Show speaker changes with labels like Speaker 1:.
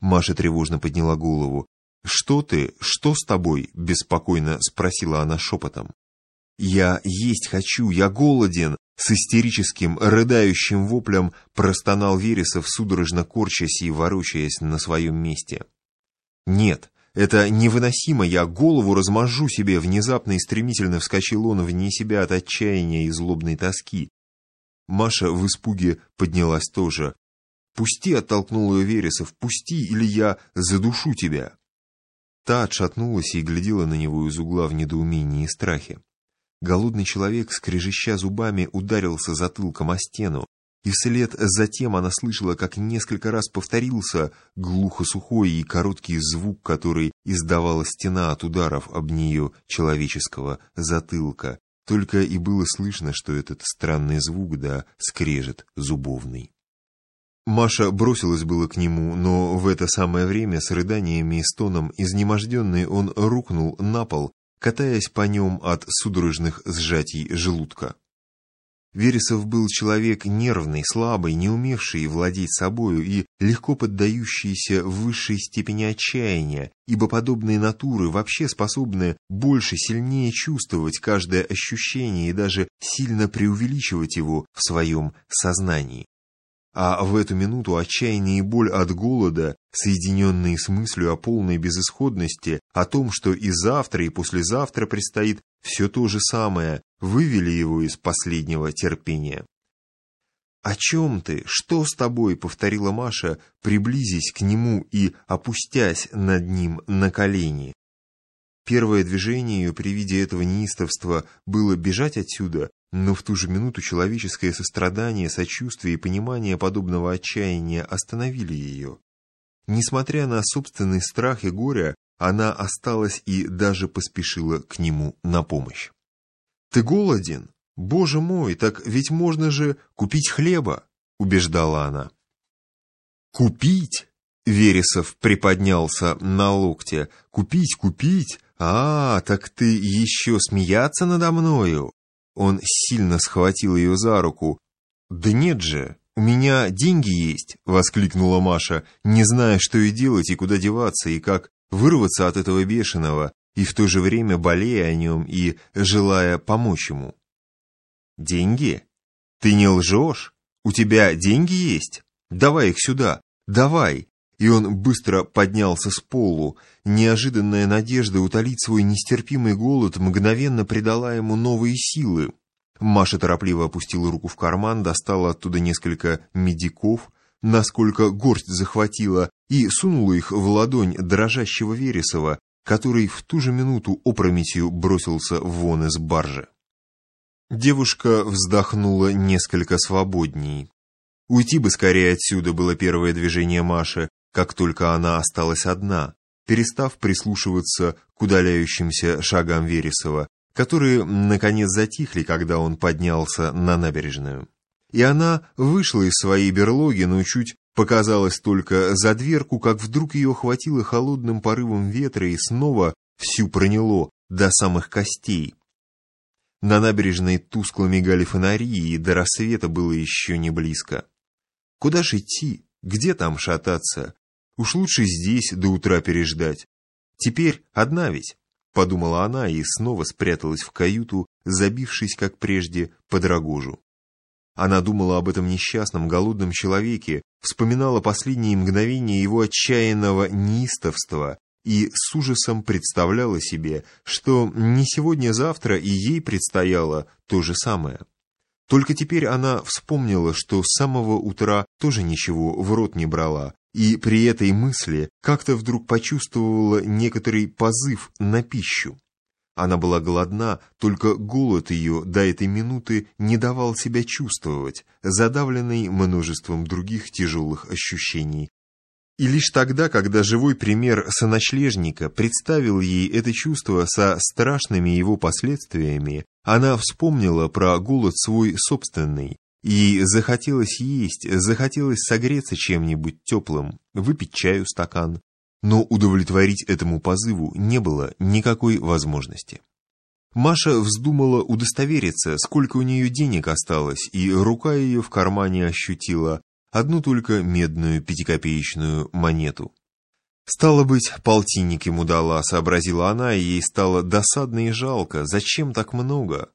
Speaker 1: Маша тревожно подняла голову. «Что ты? Что с тобой?» — беспокойно спросила она шепотом. «Я есть хочу, я голоден!» С истерическим, рыдающим воплем простонал Вересов, судорожно корчась и ворочаясь на своем месте. «Нет, это невыносимо, я голову размажу себе!» Внезапно и стремительно вскочил он вне себя от отчаяния и злобной тоски. Маша в испуге поднялась тоже. «Пусти!» — оттолкнул ее Вересов. «Пусти, или я задушу тебя!» Та отшатнулась и глядела на него из угла в недоумении и страхе. Голодный человек, скрежеща зубами, ударился затылком о стену, и вслед за тем она слышала, как несколько раз повторился глухо-сухой и короткий звук, который издавала стена от ударов об нее человеческого затылка. Только и было слышно, что этот странный звук, да скрежет зубовный. Маша бросилась было к нему, но в это самое время с рыданиями и стоном изнеможденный он рухнул на пол катаясь по нем от судорожных сжатий желудка. Вересов был человек нервный, слабый, не умевший владеть собою и легко поддающийся высшей степени отчаяния, ибо подобные натуры вообще способны больше, сильнее чувствовать каждое ощущение и даже сильно преувеличивать его в своем сознании. А в эту минуту отчаяние и боль от голода, соединенные с мыслью о полной безысходности, о том, что и завтра, и послезавтра предстоит все то же самое, вывели его из последнего терпения. «О чем ты? Что с тобой?» — повторила Маша, приблизясь к нему и опустясь над ним на колени. Первое движение ее при виде этого неистовства было бежать отсюда, но в ту же минуту человеческое сострадание, сочувствие и понимание подобного отчаяния остановили ее. Несмотря на собственный страх и горе, она осталась и даже поспешила к нему на помощь. «Ты голоден? Боже мой, так ведь можно же купить хлеба!» — убеждала она. «Купить?» — Вересов приподнялся на локте. «Купить, купить? А, так ты еще смеяться надо мною?» Он сильно схватил ее за руку. «Да нет же, у меня деньги есть!» — воскликнула Маша, не зная, что и делать, и куда деваться, и как вырваться от этого бешеного, и в то же время болея о нем и желая помочь ему. «Деньги? Ты не лжешь? У тебя деньги есть? Давай их сюда, давай!» И он быстро поднялся с полу. Неожиданная надежда утолить свой нестерпимый голод мгновенно придала ему новые силы. Маша торопливо опустила руку в карман, достала оттуда несколько медиков, насколько горсть захватила, и сунула их в ладонь дрожащего Вересова, который в ту же минуту опрометью бросился вон из баржи. Девушка вздохнула несколько свободней. Уйти бы скорее отсюда было первое движение Маши, как только она осталась одна, перестав прислушиваться к удаляющимся шагам Вересова, которые, наконец, затихли, когда он поднялся на набережную. И она вышла из своей берлоги, но чуть показалась только за дверку, как вдруг ее хватило холодным порывом ветра и снова всю проняло до самых костей. На набережной тускло мигали фонари, и до рассвета было еще не близко. Куда ж идти? Где там шататься? Уж лучше здесь до утра переждать. Теперь одна ведь, подумала она и снова спряталась в каюту, забившись, как прежде, под рогожу. Она думала об этом несчастном, голодном человеке, вспоминала последние мгновения его отчаянного неистовства и с ужасом представляла себе, что не сегодня-завтра и ей предстояло то же самое. Только теперь она вспомнила, что с самого утра тоже ничего в рот не брала, и при этой мысли как-то вдруг почувствовала некоторый позыв на пищу. Она была голодна, только голод ее до этой минуты не давал себя чувствовать, задавленный множеством других тяжелых ощущений. И лишь тогда, когда живой пример соночлежника представил ей это чувство со страшными его последствиями, она вспомнила про голод свой собственный, и захотелось есть, захотелось согреться чем-нибудь теплым, выпить чаю стакан. Но удовлетворить этому позыву не было никакой возможности. Маша вздумала удостовериться, сколько у нее денег осталось, и рука ее в кармане ощутила одну только медную пятикопеечную монету. «Стало быть, полтинник ему дала», — сообразила она, и ей стало досадно и жалко. «Зачем так много?»